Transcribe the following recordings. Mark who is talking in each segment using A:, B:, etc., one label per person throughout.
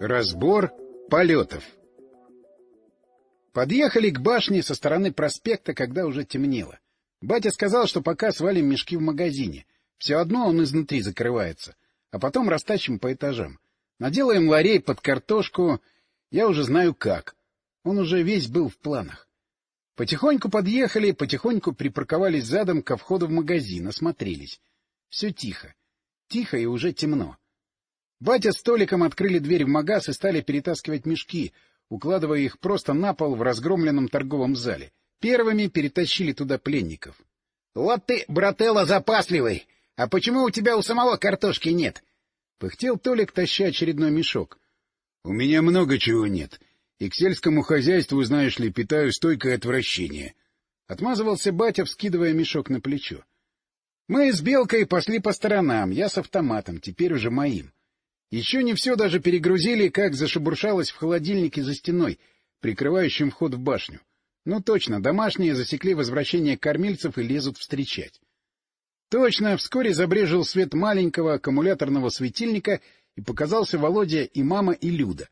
A: Разбор полетов Подъехали к башне со стороны проспекта, когда уже темнело. Батя сказал, что пока свалим мешки в магазине. Все одно он изнутри закрывается. А потом растащим по этажам. Наделаем ларей под картошку. Я уже знаю как. Он уже весь был в планах. Потихоньку подъехали, потихоньку припарковались задом ко входу в магазин, осмотрелись. Все тихо. Тихо и уже темно. Батя с Толиком открыли дверь в магаз и стали перетаскивать мешки, укладывая их просто на пол в разгромленном торговом зале. Первыми перетащили туда пленников. — Вот ты, брателло, запасливый! А почему у тебя у самого картошки нет? — пыхтел Толик, таща очередной мешок. — У меня много чего нет. И к сельскому хозяйству, знаешь ли, питаю стойкое отвращение. Отмазывался батя, вскидывая мешок на плечо. Мы с Белкой пошли по сторонам, я с автоматом, теперь уже моим. Еще не все даже перегрузили, как зашебуршалось в холодильнике за стеной, прикрывающим вход в башню. Ну точно, домашние засекли возвращение кормильцев и лезут встречать. Точно, вскоре забрежил свет маленького аккумуляторного светильника, и показался Володя и мама, и Люда.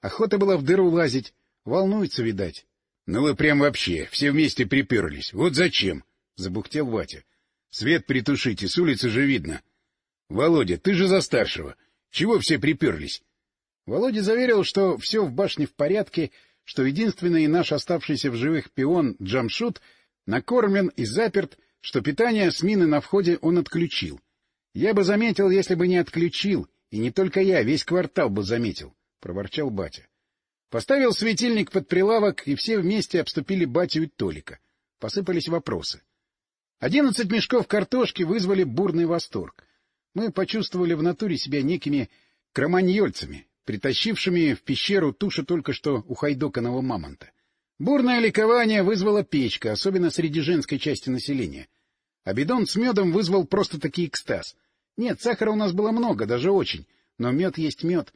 A: Охота была в дыру лазить, волнуется, видать. — Ну вы прям вообще, все вместе приперлись. Вот зачем? — забухтел Ватя. — Свет притушите, с улицы же видно. — Володя, ты же за старшего. Чего все приперлись? Володя заверил, что все в башне в порядке, что единственный наш оставшийся в живых пион Джамшут накормлен и заперт, что питание с мины на входе он отключил. Я бы заметил, если бы не отключил, и не только я, весь квартал бы заметил, — проворчал батя. Поставил светильник под прилавок, и все вместе обступили батю и Толика. Посыпались вопросы. Одиннадцать мешков картошки вызвали бурный восторг мы почувствовали в натуре себя некими кроманьольцами, притащившими в пещеру тушу только что ухайдоканного мамонта. Бурное ликование вызвала печка, особенно среди женской части населения. А бидон с медом вызвал просто-таки экстаз. Нет, сахара у нас было много, даже очень, но мед есть мед.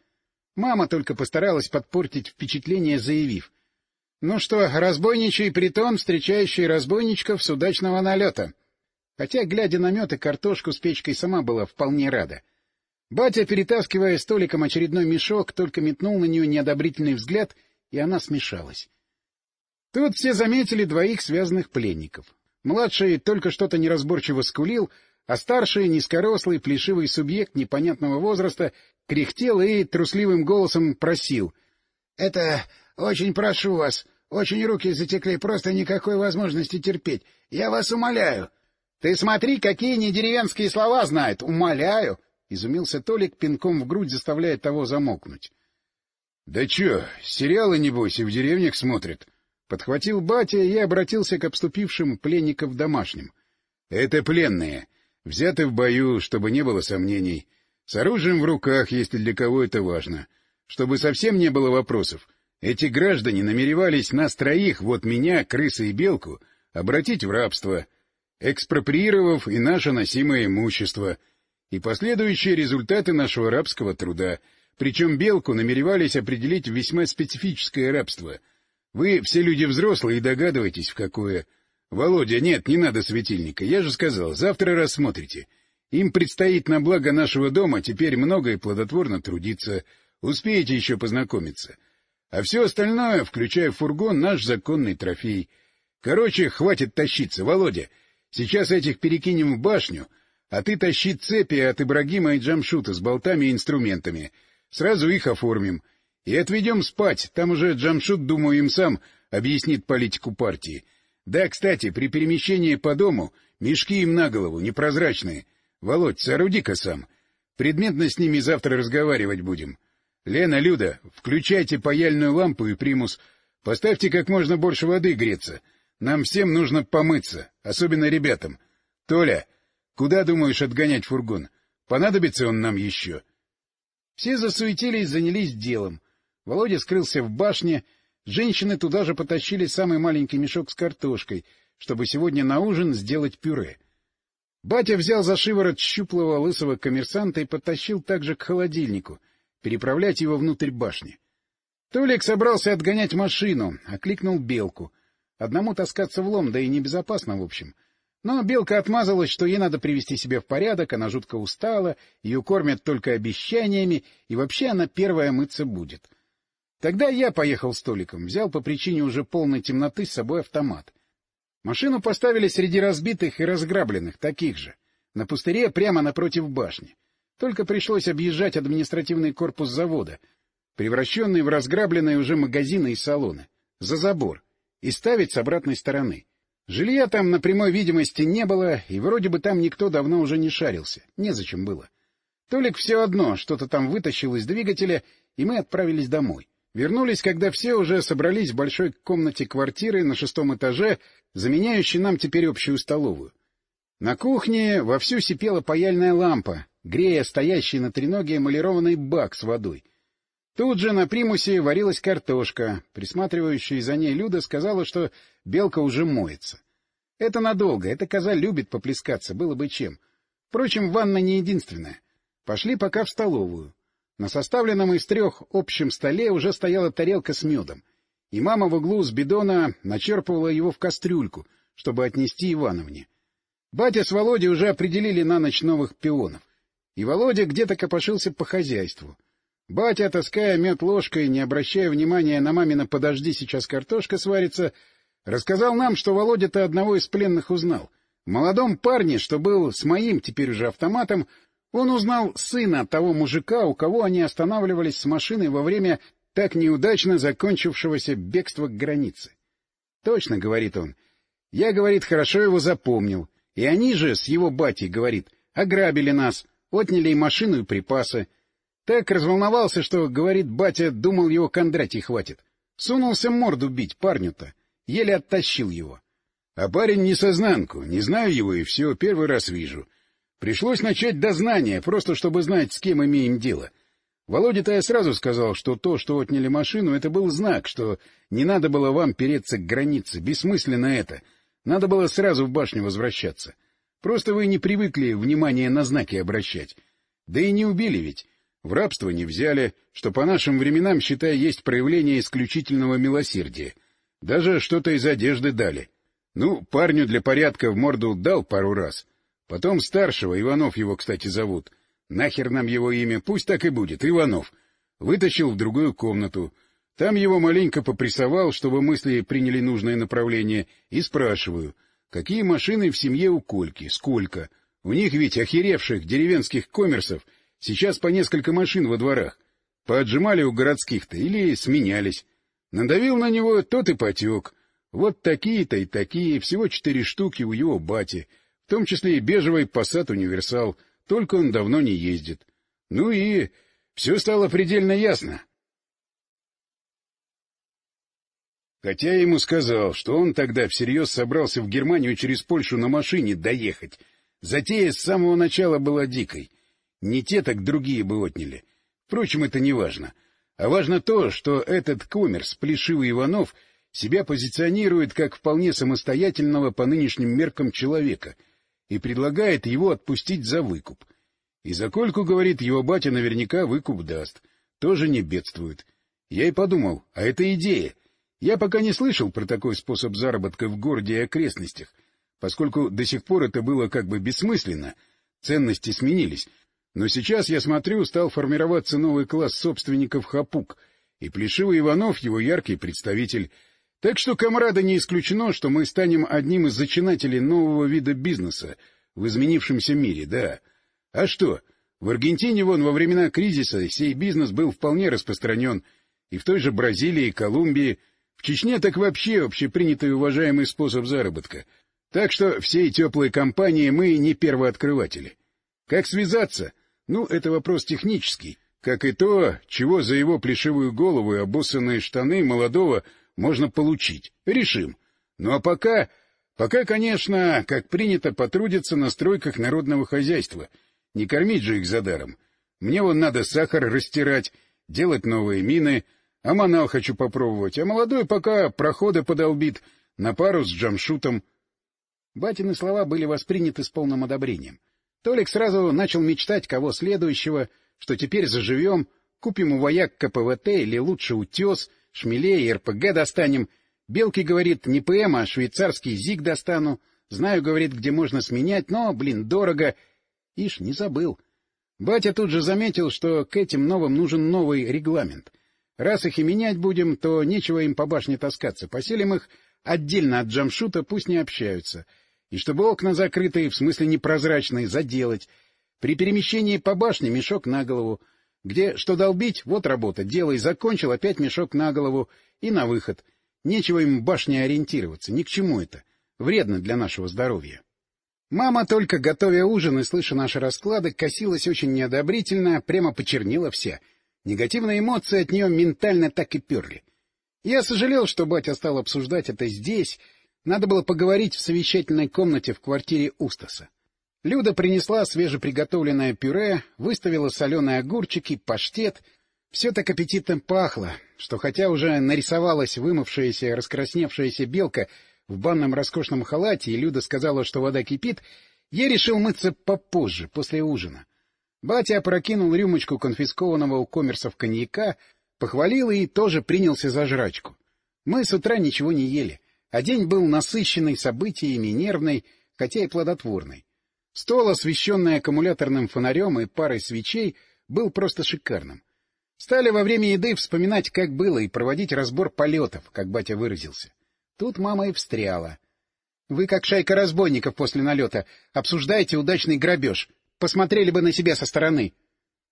A: Мама только постаралась подпортить впечатление, заявив. — Ну что, разбойничий притон, встречающий разбойничков с удачного налета. Хотя, глядя на мед и картошку с печкой, сама была вполне рада. Батя, перетаскивая столиком очередной мешок, только метнул на нее неодобрительный взгляд, и она смешалась. Тут все заметили двоих связанных пленников. Младший только что-то неразборчиво скулил, а старший, низкорослый, плешивый субъект непонятного возраста кряхтел и трусливым голосом просил. — Это... очень прошу вас, очень руки затекли, просто никакой возможности терпеть. Я вас умоляю. —— Ты смотри, какие недеревенские слова знает! Умоляю! — изумился Толик, пинком в грудь заставляя того замолкнуть. — Да чё, сериалы, небось, и в деревнях смотрят? Подхватил батя и обратился к обступившим пленников домашним. — Это пленные. Взяты в бою, чтобы не было сомнений. С оружием в руках, если для кого это важно. Чтобы совсем не было вопросов. Эти граждане намеревались нас троих, вот меня, крысы и белку, обратить в рабство — экспроприировав и наше носимое имущество, и последующие результаты нашего рабского труда, причем белку намеревались определить весьма специфическое рабство. Вы все люди взрослые и догадываетесь, в какое... Володя, нет, не надо светильника, я же сказал, завтра рассмотрите. Им предстоит на благо нашего дома теперь много и плодотворно трудиться, успеете еще познакомиться. А все остальное, включая фургон, наш законный трофей. Короче, хватит тащиться, Володя, Сейчас этих перекинем в башню, а ты тащи цепи от Ибрагима и Джамшута с болтами и инструментами. Сразу их оформим. И отведем спать, там уже Джамшут, думаю, им сам объяснит политику партии. Да, кстати, при перемещении по дому мешки им на голову, непрозрачные. Володь, сооруди-ка сам. Предметно с ними завтра разговаривать будем. Лена, Люда, включайте паяльную лампу и примус. Поставьте как можно больше воды греться. Нам всем нужно помыться, особенно ребятам. Толя, куда думаешь отгонять фургон? Понадобится он нам еще? Все засуетились, занялись делом. Володя скрылся в башне, женщины туда же потащили самый маленький мешок с картошкой, чтобы сегодня на ужин сделать пюре. Батя взял за шиворот щуплого лысого коммерсанта и подтащил также к холодильнику, переправлять его внутрь башни. Толик собрался отгонять машину, окликнул Белку — Одному таскаться в лом, да и небезопасно, в общем. Но Белка отмазалась, что ей надо привести себя в порядок, она жутко устала, ее кормят только обещаниями, и вообще она первая мыться будет. Тогда я поехал с Толиком, взял по причине уже полной темноты с собой автомат. Машину поставили среди разбитых и разграбленных, таких же, на пустыре прямо напротив башни. Только пришлось объезжать административный корпус завода, превращенный в разграбленные уже магазины и салоны, за забор, и ставить с обратной стороны. Жилья там на прямой видимости не было, и вроде бы там никто давно уже не шарился. Незачем было. Толик все одно что-то там вытащил из двигателя, и мы отправились домой. Вернулись, когда все уже собрались в большой комнате квартиры на шестом этаже, заменяющей нам теперь общую столовую. На кухне вовсю сипела паяльная лампа, грея стоящий на треноге эмалированный бак с водой. Тут же на примусе варилась картошка. Присматривающая за ней Люда сказала, что белка уже моется. Это надолго, эта коза любит поплескаться, было бы чем. Впрочем, ванна не единственная. Пошли пока в столовую. На составленном из трех общем столе уже стояла тарелка с медом, и мама в углу с бидона начерпывала его в кастрюльку, чтобы отнести Ивановне. Батя с Володей уже определили на ночь новых пионов, и Володя где-то копошился по хозяйству — Батя, таская мед ложкой, не обращая внимания на мамина «подожди, сейчас картошка сварится», рассказал нам, что Володя-то одного из пленных узнал. В молодом парне, что был с моим теперь уже автоматом, он узнал сына того мужика, у кого они останавливались с машиной во время так неудачно закончившегося бегства к границе. — Точно, — говорит он. — Я, говорит, хорошо его запомнил. И они же с его батей, говорит, ограбили нас, отняли и машину, и припасы. Так разволновался, что, говорит батя, думал, его Кондратий хватит. Сунулся морду бить парню-то. Еле оттащил его. А парень не сознанку, не знаю его и все, первый раз вижу. Пришлось начать дознание, просто чтобы знать, с кем имеем дело. Володя-то я сразу сказал, что то, что отняли машину, это был знак, что не надо было вам переться к границе, бессмысленно это. Надо было сразу в башню возвращаться. Просто вы не привыкли внимание на знаки обращать. Да и не убили ведь. В рабство не взяли, что по нашим временам, считай, есть проявление исключительного милосердия. Даже что-то из одежды дали. Ну, парню для порядка в морду дал пару раз. Потом старшего, Иванов его, кстати, зовут. Нахер нам его имя, пусть так и будет, Иванов. Вытащил в другую комнату. Там его маленько попрессовал, чтобы мысли приняли нужное направление, и спрашиваю, какие машины в семье у Кольки, сколько? У них ведь охеревших деревенских коммерсов — Сейчас по несколько машин во дворах. Поотжимали у городских-то или сменялись. Надавил на него, тот и потек. Вот такие-то и такие, всего четыре штуки у его бати, в том числе и бежевый Passat Универсал, только он давно не ездит. Ну и все стало предельно ясно. Хотя я ему сказал, что он тогда всерьез собрался в Германию через Польшу на машине доехать. Затея с самого начала была дикой. Не те, так другие бы отняли. Впрочем, это не важно. А важно то, что этот коммерс, Плешивый Иванов, себя позиционирует как вполне самостоятельного по нынешним меркам человека и предлагает его отпустить за выкуп. И за кольку, говорит, его батя наверняка выкуп даст. Тоже не бедствует. Я и подумал, а это идея. Я пока не слышал про такой способ заработка в городе и окрестностях, поскольку до сих пор это было как бы бессмысленно, ценности сменились, но сейчас, я смотрю, стал формироваться новый класс собственников хапук, и Плешивый Иванов его яркий представитель. Так что, комрады, не исключено, что мы станем одним из зачинателей нового вида бизнеса в изменившемся мире, да. А что? В Аргентине вон во времена кризиса сей бизнес был вполне распространен, и в той же Бразилии Колумбии, в Чечне так вообще общепринятый уважаемый способ заработка. Так что всей теплой компании мы не первооткрыватели. Как связаться? Ну, это вопрос технический, как и то, чего за его плешивую голову и обоссанные штаны молодого можно получить. Решим. Ну а пока... Пока, конечно, как принято, потрудиться на стройках народного хозяйства. Не кормить же их за даром. Мне вон надо сахар растирать, делать новые мины, а манал хочу попробовать, а молодой пока проходы подолбит на пару с джамшутом. Батины слова были восприняты с полным одобрением. Толик сразу начал мечтать, кого следующего, что теперь заживем, купим у вояк КПВТ или лучше утес, шмелей и РПГ достанем. Белки, говорит, не ПМ, а швейцарский ЗИГ достану. Знаю, говорит, где можно сменять, но, блин, дорого. Ишь, не забыл. Батя тут же заметил, что к этим новым нужен новый регламент. Раз их и менять будем, то нечего им по башне таскаться. Поселим их отдельно от джамшута, пусть не общаются. И чтобы окна закрытые, в смысле непрозрачные, заделать. При перемещении по башне мешок на голову. Где что долбить, вот работа, делай, закончил, опять мешок на голову и на выход. Нечего им башне ориентироваться, ни к чему это. Вредно для нашего здоровья. Мама, только готовя ужин и слыша наши расклады, косилась очень неодобрительно, прямо почернила вся. Негативные эмоции от нее ментально так и перли. Я сожалел, что батя стал обсуждать это здесь. Надо было поговорить в совещательной комнате в квартире Устаса. Люда принесла свежеприготовленное пюре, выставила соленые огурчики, паштет. Все так аппетитно пахло, что хотя уже нарисовалась вымывшаяся раскрасневшаяся белка в банном роскошном халате, и Люда сказала, что вода кипит, я решил мыться попозже, после ужина. Батя опрокинул рюмочку конфискованного у коммерсов коньяка, похвалил и тоже принялся за жрачку. Мы с утра ничего не ели, а день был насыщенный событиями, нервный, хотя и плодотворный. Стол, освещенный аккумуляторным фонарем и парой свечей, был просто шикарным. Стали во время еды вспоминать, как было, и проводить разбор полетов, как батя выразился. Тут мама и встряла. — Вы, как шайка разбойников после налета, обсуждаете удачный грабеж. Посмотрели бы на себя со стороны.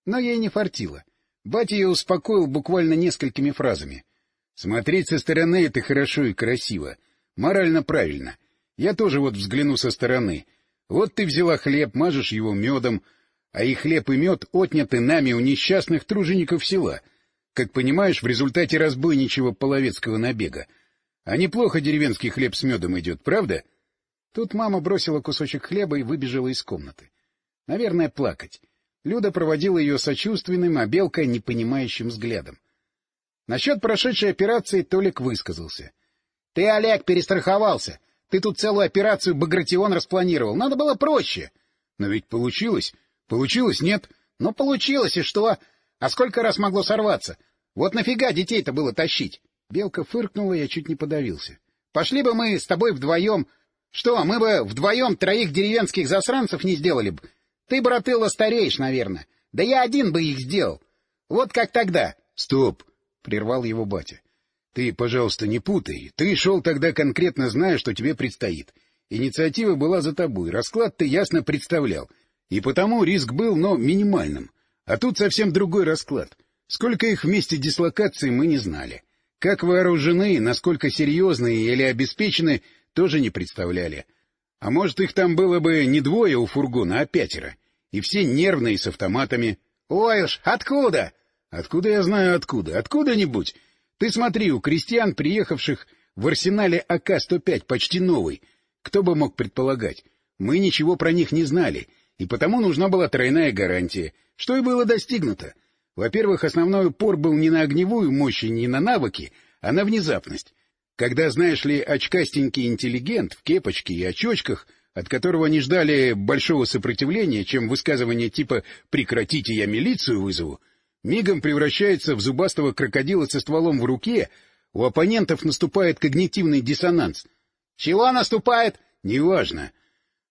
A: Но ей не фартило. Батя ее успокоил буквально несколькими фразами. — Смотреть со стороны — это хорошо и красиво. Морально правильно. Я тоже вот взгляну со стороны. Вот ты взяла хлеб, мажешь его медом, а и хлеб и мед отняты нами у несчастных тружеников села, как понимаешь, в результате разбойничьего половецкого набега. А неплохо деревенский хлеб с медом идет, правда? Тут мама бросила кусочек хлеба и выбежала из комнаты. Наверное, плакать. Люда проводила ее сочувственным, а Белка — непонимающим взглядом. Насчет прошедшей операции Толик высказался. — Ты, Олег, перестраховался. Ты тут целую операцию Багратион распланировал. Надо было проще. — Но ведь получилось. Получилось, нет? — Ну, получилось, и что? А сколько раз могло сорваться? Вот нафига детей-то было тащить? Белка фыркнула, я чуть не подавился. — Пошли бы мы с тобой вдвоем... Что, мы бы вдвоем троих деревенских засранцев не сделали бы? Ты, братыла, стареешь, наверное. Да я один бы их сделал. Вот как тогда. — Стоп! — прервал его батя. — Ты, пожалуйста, не путай. Ты шел тогда конкретно зная, что тебе предстоит. Инициатива была за тобой, расклад ты ясно представлял. И потому риск был, но минимальным. А тут совсем другой расклад. Сколько их вместе дислокации мы не знали. Как вооружены, насколько серьезные или обеспечены, тоже не представляли. А может, их там было бы не двое у фургона, а пятеро. И все нервные, с автоматами. — Ой уж, откуда? — Откуда я знаю откуда? Откуда-нибудь. Ты смотри, у крестьян, приехавших в арсенале АК-105, почти новый. Кто бы мог предполагать? Мы ничего про них не знали, и потому нужна была тройная гарантия, что и было достигнуто. Во-первых, основной упор был не на огневую мощь и не на навыки, а на внезапность. Когда, знаешь ли, очкастенький интеллигент в кепочке и очочках, от которого не ждали большого сопротивления, чем высказывание типа «прекратите, я милицию вызову», мигом превращается в зубастого крокодила со стволом в руке, у оппонентов наступает когнитивный диссонанс. «Чего наступает?» «Неважно.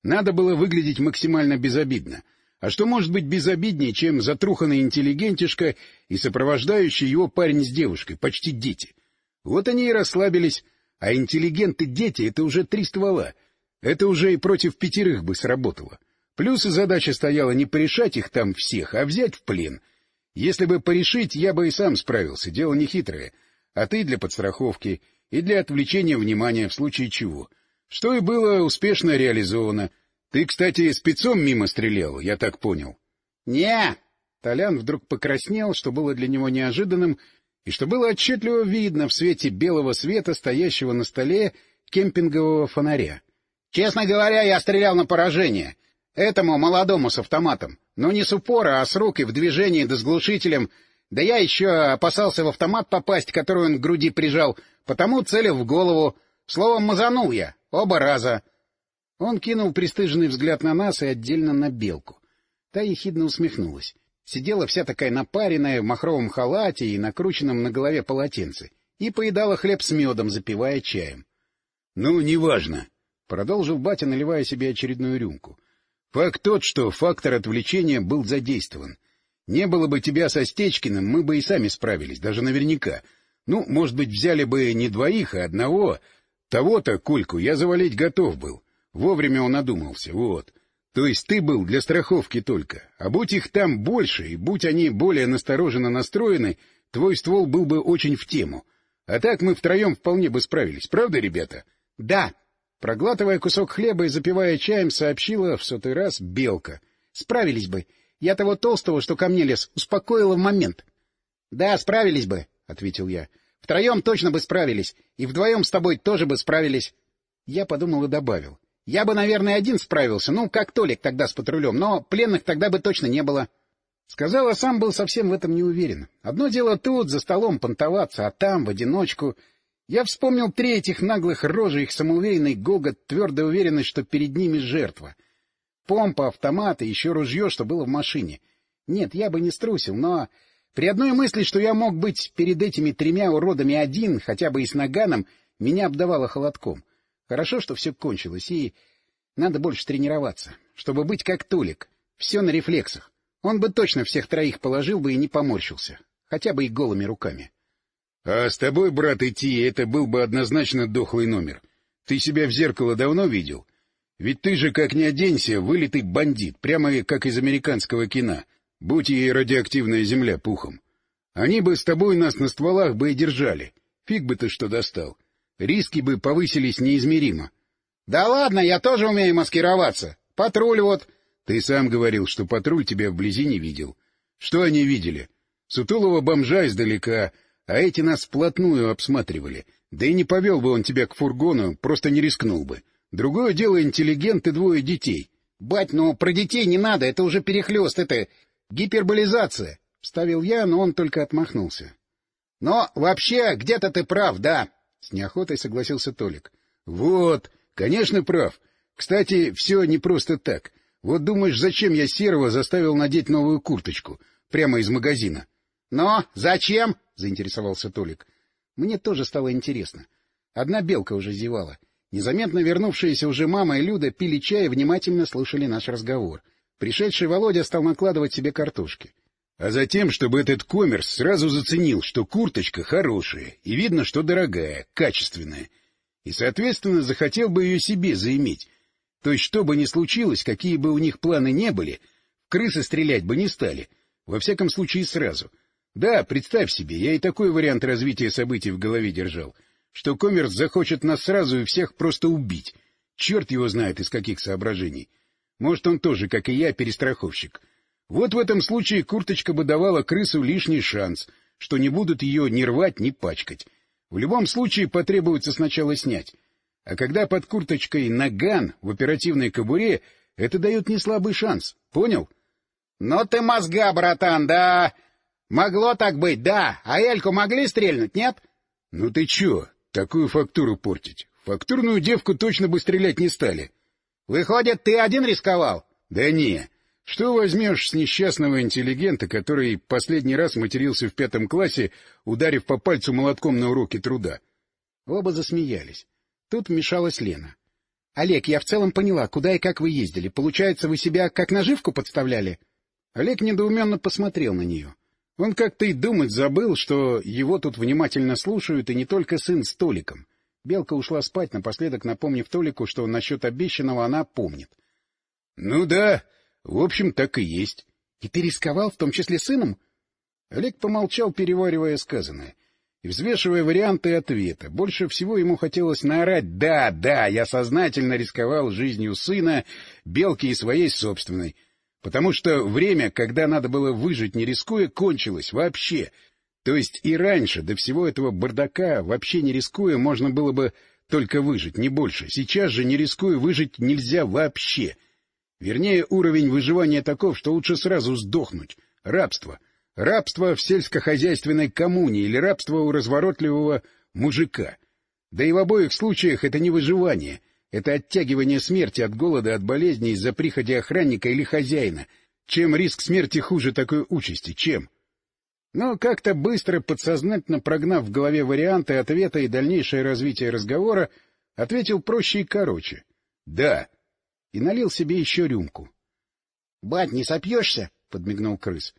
A: Надо было выглядеть максимально безобидно». А что может быть безобиднее, чем затруханный интеллигентишка и сопровождающий его парень с девушкой, почти дети? Вот они и расслабились, а интеллигенты-дети — это уже три ствола. Это уже и против пятерых бы сработало. Плюс и задача стояла не порешать их там всех, а взять в плен. Если бы порешить, я бы и сам справился, дело не хитрое. А ты для подстраховки и для отвлечения внимания в случае чего. Что и было успешно реализовано — ты, кстати, спецом мимо стрелял, я так понял. — Не! Толян вдруг покраснел, что было для него неожиданным, и что было отчетливо видно в свете белого света, стоящего на столе кемпингового фонаря. — Честно говоря, я стрелял на поражение. Этому молодому с автоматом. Но не с упора, а с рук и в движении, да с глушителем. Да я еще опасался в автомат попасть, который он к груди прижал, потому целил в голову. Словом, мазанул я. Оба раза. Он кинул пристыженный взгляд на нас и отдельно на белку. Та ехидно усмехнулась. Сидела вся такая напаренная, в махровом халате и накрученном на голове полотенце, и поедала хлеб с медом, запивая чаем. — Ну, неважно. Продолжил батя, наливая себе очередную рюмку. — Факт тот, что фактор отвлечения был задействован. Не было бы тебя со Стечкиным, мы бы и сами справились, даже наверняка. Ну, может быть, взяли бы не двоих, а одного. Того-то, Кольку, я завалить готов был. Вовремя он одумался, вот. То есть ты был для страховки только. А будь их там больше, и будь они более настороженно настроены, твой ствол был бы очень в тему. А так мы втроем вполне бы справились, правда, ребята? — Да. Проглатывая кусок хлеба и запивая чаем, сообщила в сотый раз Белка. — Справились бы. Я того толстого, что ко мне лез, успокоила в момент. — Да, справились бы, — ответил я. — Втроем точно бы справились, и вдвоем с тобой тоже бы справились. Я подумал и добавил. — Я бы, наверное, один справился, ну, как Толик тогда с патрулем, но пленных тогда бы точно не было. Сказал, а сам был совсем в этом не уверен. Одно дело тут, за столом понтоваться, а там, в одиночку... Я вспомнил три этих наглых рожи, их самоуверенный гогот, твердая уверенность, что перед ними жертва — Помпа, автомат и еще ружье, что было в машине. Нет, я бы не струсил, но при одной мысли, что я мог быть перед этими тремя уродами один, хотя бы и с наганом, меня обдавало холодком. Хорошо, что все кончилось, и надо больше тренироваться, чтобы быть как Толик. Все на рефлексах. Он бы точно всех троих положил бы и не поморщился. Хотя бы и голыми руками.
B: — А с тобой, брат, идти, это был бы однозначно дохлый номер. Ты себя в зеркало давно видел? Ведь ты же, как ни оденься, вылитый бандит, прямо как из американского кино, будь ей радиоактивная земля пухом. Они бы с тобой нас на стволах бы и держали. Фиг бы ты что достал. Риски бы повысились неизмеримо.
A: — Да ладно, я тоже умею маскироваться. Патруль вот...
B: Ты сам говорил, что патруль тебя вблизи не видел. Что они видели? Сутулого бомжа издалека, а эти нас вплотную обсматривали. Да и не повел бы он тебя к фургону, просто не рискнул бы. Другое дело интеллигент и двое детей.
A: — Бать, ну про детей не надо, это уже перехлест, это гиперболизация, — вставил я, но он только отмахнулся. — Но вообще, где-то ты прав, да, — с неохотой согласился Толик.
B: — Вот, конечно, прав. Кстати, все не просто так. Вот думаешь, зачем я Серого заставил надеть новую курточку? Прямо из магазина.
A: — Но зачем? — заинтересовался Толик. Мне тоже стало интересно. Одна белка уже зевала. Незаметно вернувшиеся уже мама и Люда пили чай и внимательно слушали наш разговор. Пришедший Володя стал накладывать себе картошки.
B: — А затем, чтобы этот коммерс сразу заценил, что курточка хорошая, и видно, что дорогая, качественная, и, соответственно, захотел бы ее себе заиметь. То есть, что бы ни случилось, какие бы у них планы не были, крысы стрелять бы не стали, во всяком случае сразу. Да, представь себе, я и такой вариант развития событий в голове держал — что коммерс захочет нас сразу и всех просто убить. Черт его знает, из каких соображений. Может, он тоже, как и я, перестраховщик. Вот в этом случае курточка бы давала крысу лишний шанс, что не будут ее ни рвать, ни пачкать. В любом случае потребуется сначала снять. А когда под курточкой наган в оперативной кобуре, это дает неслабый шанс. Понял?
A: — Ну ты мозга, братан, да! Могло так быть, да. А Эльку могли стрельнуть, нет?
B: — Ну ты чё? Такую фактуру портить. Фактурную девку точно бы стрелять не стали.
A: — Выходит, ты один рисковал?
B: — Да не. Что возьмешь с несчастного интеллигента, который последний раз матерился в пятом классе, ударив по пальцу молотком на уроке труда?
A: Оба засмеялись. Тут вмешалась Лена. — Олег, я в целом поняла, куда и как вы ездили. Получается, вы себя как наживку подставляли?
B: Олег недоуменно посмотрел на нее. Он как-то и думать забыл, что его тут внимательно слушают, и не только сын с Толиком. Белка ушла спать, напоследок напомнив Толику, что насчет обещанного она помнит. — Ну да, в общем, так и есть.
A: — И ты рисковал, в том числе сыном?
B: Олег помолчал, переваривая сказанное, и взвешивая варианты ответа. Больше всего ему хотелось наорать «Да, да, я сознательно рисковал жизнью сына, Белки и своей собственной». Потому что время, когда надо было выжить не рискуя, кончилось вообще. То есть и раньше, до всего этого бардака, вообще не рискуя, можно было бы только выжить, не больше. Сейчас же, не рискуя, выжить нельзя вообще. Вернее, уровень выживания таков, что лучше сразу сдохнуть. Рабство. Рабство в сельскохозяйственной коммуне или рабство у разворотливого мужика. Да и в обоих случаях это не выживание, это оттягивание смерти от голода, от болезни из-за приходи охранника или хозяина. Чем риск смерти хуже такой участи? Чем? Но как-то быстро, подсознательно прогнав в голове варианты ответа и дальнейшее развитие разговора, ответил проще и короче. Да.
A: И налил себе еще рюмку.
C: — Бать, не сопьешься? — подмигнул крыс.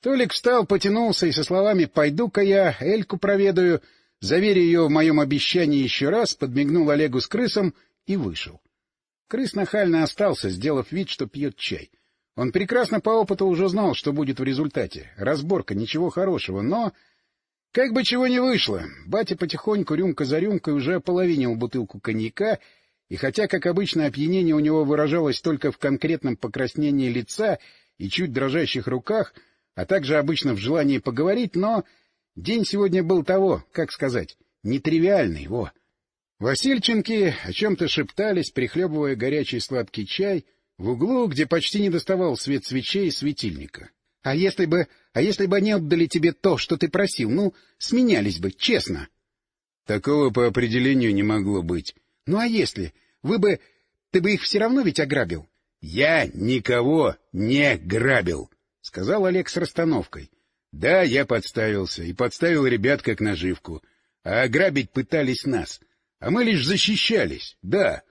A: Толик встал, потянулся и со словами «пойду-ка я Эльку проведаю», заверя ее в моем обещании еще раз, подмигнул Олегу с крысом и вышел. Крыс нахально остался, сделав вид, что пьет чай. Он прекрасно по опыту уже знал, что будет в результате. Разборка, ничего хорошего, но... Как бы чего не вышло, батя потихоньку, рюмка за рюмкой, уже ополовинил бутылку коньяка, и хотя, как обычно, опьянение у него выражалось только в конкретном покраснении лица и чуть дрожащих руках, а также обычно в желании поговорить, но день сегодня был того, как сказать, нетривиальный, во. Васильченки о чем-то шептались, прихлебывая горячий сладкий чай в углу, где почти не доставал свет свечей и светильника. — А если бы... а если бы они отдали тебе то, что ты просил? Ну, сменялись бы, честно.
B: — Такого по определению не могло быть.
A: — Ну, а если? Вы бы... Ты бы их все равно ведь ограбил.
B: — Я никого не грабил, — сказал Олег с расстановкой. — Да, я подставился, и подставил ребят как наживку. А ограбить пытались нас. А мы лишь защищались, да.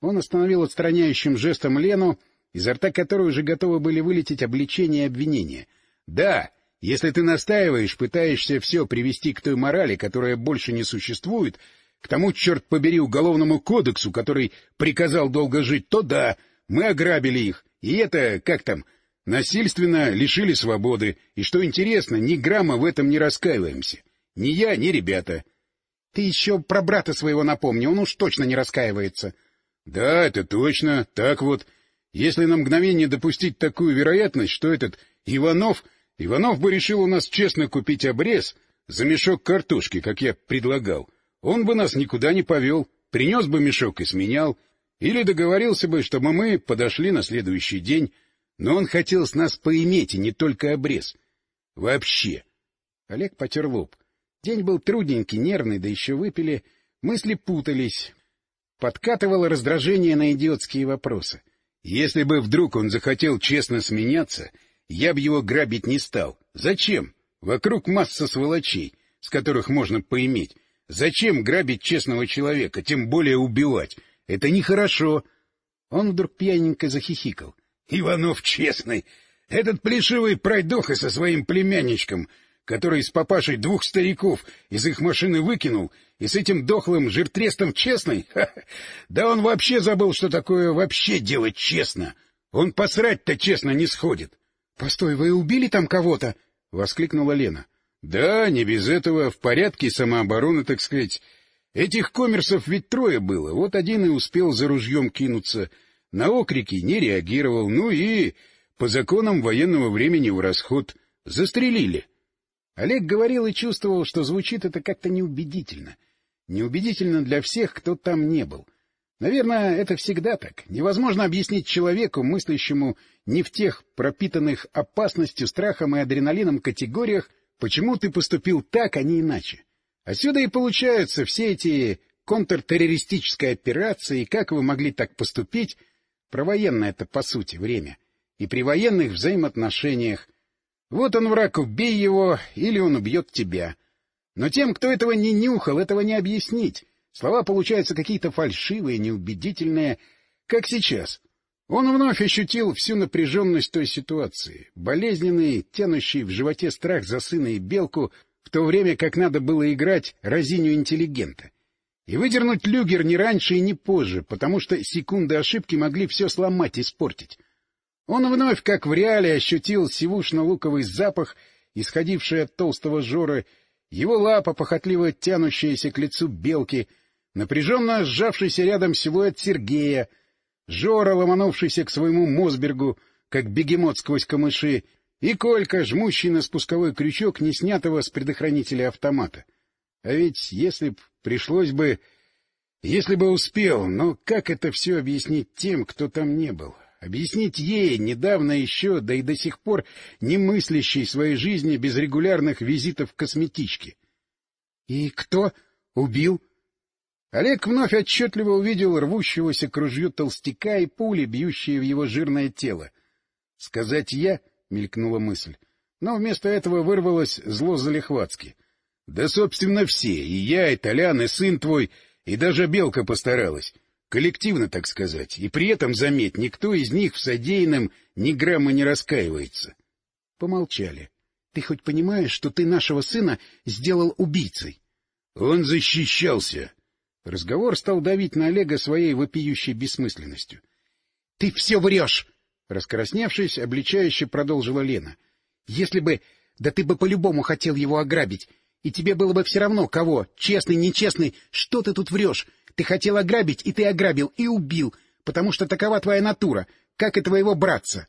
A: Он остановил отстраняющим жестом Лену, изо рта которой уже готовы были вылететь обличения и обвинения.
B: — Да, если ты настаиваешь, пытаешься все привести к той морали, которая больше не существует, к тому, черт побери, уголовному кодексу, который приказал долго жить, то да, мы ограбили их, и это, как там, насильственно лишили свободы, и, что интересно, ни грамма в этом не раскаиваемся. Ни я, ни ребята.
A: — Ты еще про брата своего напомни, он уж точно не раскаивается.
B: — Да, это точно, так вот. Если на мгновение допустить такую вероятность, что этот Иванов... Иванов бы решил у нас честно купить обрез за мешок картошки, как я предлагал, он бы нас никуда не повел, принес бы мешок и сменял, или договорился бы, чтобы мы подошли на следующий день, но он хотел с нас поиметь, и не только обрез. Вообще.
A: Олег потер лоб. День был трудненький, нервный, да еще выпили. Мысли путались. Подкатывало раздражение на идиотские вопросы.
B: Если бы вдруг он захотел честно сменяться, я бы его грабить не стал. Зачем? Вокруг масса сволочей, с которых можно поиметь. Зачем грабить честного человека, тем более убивать? Это нехорошо.
A: Он вдруг пьяненько захихикал.
B: — Иванов честный! Этот плешивый пройдоха со своим племянничком, который с папашей двух стариков из их машины выкинул, и с этим дохлым жиртрестом честный? Ха -ха. Да он вообще забыл, что такое вообще делать честно. Он посрать-то честно не сходит.
A: — Постой, вы убили там кого-то? — воскликнула Лена.
B: Да, не без этого, в порядке самообороны, так сказать. Этих коммерсов ведь трое было, вот один и успел за ружьем кинуться. На окрики не реагировал, ну и по законам военного времени в расход застрелили.
A: Олег говорил и чувствовал, что звучит это как-то неубедительно. Неубедительно для всех, кто там не был. Наверное, это всегда так. Невозможно объяснить человеку, мыслящему не в тех пропитанных опасностью, страхом и адреналином категориях, Почему ты поступил так, а не иначе? Отсюда и получаются все эти контртеррористические операции, как вы могли так поступить, про военное это по сути время, и при военных взаимоотношениях. Вот он враг, убей его, или он убьет тебя. Но тем, кто этого не нюхал, этого не объяснить. Слова получаются какие-то фальшивые, неубедительные, как сейчас. Он вновь ощутил всю напряженность той ситуации, болезненный, тянущий в животе страх за сына и белку, в то время как надо было играть разиню интеллигента. И выдернуть люгер не раньше и не позже, потому что секунды ошибки могли все сломать, испортить. Он вновь, как в реале, ощутил сивушно-луковый запах, исходивший от толстого жоры, его лапа, похотливо тянущаяся к лицу белки, напряженно сжавшийся рядом силуэт Сергея — Жора, ломанувшийся к своему Мосбергу, как бегемот сквозь камыши, и Колька, жмущий на спусковой крючок, не снятого с предохранителя автомата. А ведь если б пришлось бы... Если бы успел, но как это все объяснить тем, кто там не был? Объяснить ей, недавно еще, да и до сих пор не мыслящей своей жизни без регулярных визитов к косметичке? — И кто убил? Олег вновь отчетливо увидел рвущегося к ружью толстяка и пули, бьющие в его жирное тело. — Сказать я? — мелькнула мысль. Но вместо этого вырвалось зло залихватски. — Да, собственно, все. И я, и Толян, и сын твой, и даже Белка постаралась.
B: Коллективно, так сказать. И при этом, заметь, никто из них в содеянном ни грамма не раскаивается.
A: Помолчали. — Ты хоть понимаешь, что ты нашего сына сделал убийцей?
B: — Он защищался.
A: Разговор стал давить на Олега своей вопиющей бессмысленностью. — Ты все врешь! — раскрасневшись, обличающе продолжила Лена. — Если бы... Да ты бы по-любому хотел его ограбить. И тебе было бы все равно, кого, честный, нечестный, что ты тут врешь? Ты хотел ограбить, и ты ограбил, и убил, потому что такова твоя натура, как и твоего братца.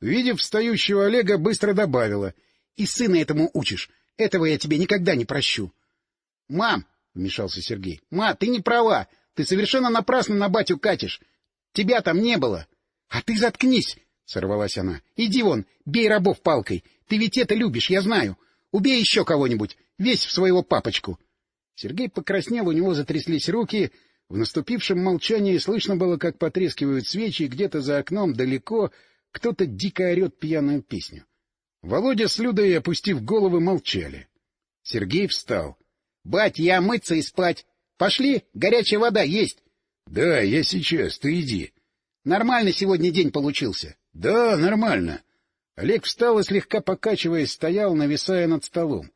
B: Видев встающего Олега, быстро добавила.
A: — И сына этому учишь. Этого я тебе никогда не прощу. — Мам, — вмешался Сергей, — ма, ты не права. Ты совершенно напрасно на батю катишь. Тебя там не было. — А ты заткнись, — сорвалась она. — Иди вон, бей рабов палкой. Ты ведь это любишь, я знаю. Убей еще кого-нибудь, весь в своего папочку. Сергей покраснел, у него затряслись руки. В наступившем молчании слышно было, как потрескивают свечи, и где-то за окном далеко кто-то дико орет пьяную песню. Володя с Людой, опустив головы, молчали. Сергей встал. — Бать, я мыться и спать. Пошли, горячая вода есть.
B: — Да, я сейчас, ты иди.
A: — Нормально сегодня день получился.
B: — Да, нормально. Олег встал и, слегка покачиваясь, стоял, нависая над столом.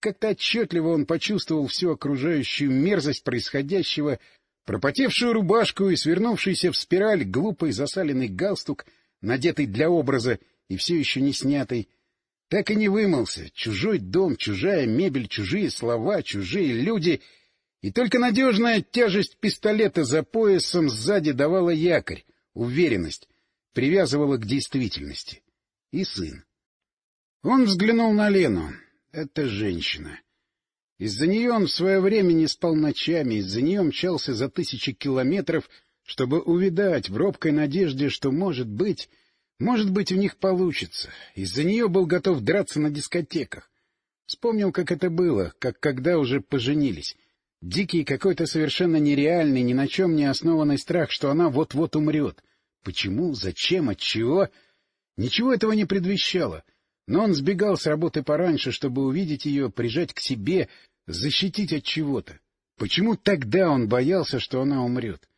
B: Как-то отчетливо он почувствовал всю окружающую мерзость происходящего, пропотевшую рубашку и свернувшийся в спираль глупый засаленный галстук, надетый для образа и все еще не снятый. Так и не вымылся. Чужой дом, чужая мебель, чужие слова, чужие люди. И только надежная тяжесть пистолета за поясом сзади давала якорь, уверенность, привязывала к действительности и сын. Он взглянул на Лену. Это женщина. Из-за нее он в свое время не спал ночами, из-за нее мчался за тысячи километров, чтобы увидать в робкой надежде, что, может быть, может быть, у них получится. Из-за нее был готов драться на дискотеках. Вспомнил, как это было, как когда уже поженились. Дикий какой-то совершенно нереальный, ни на чем не основанный страх, что она вот-вот умрет. Почему? Зачем? От чего? Ничего этого не предвещало, но он сбегал с работы пораньше, чтобы увидеть ее, прижать к себе, защитить от чего-то. Почему тогда он боялся, что она умрет?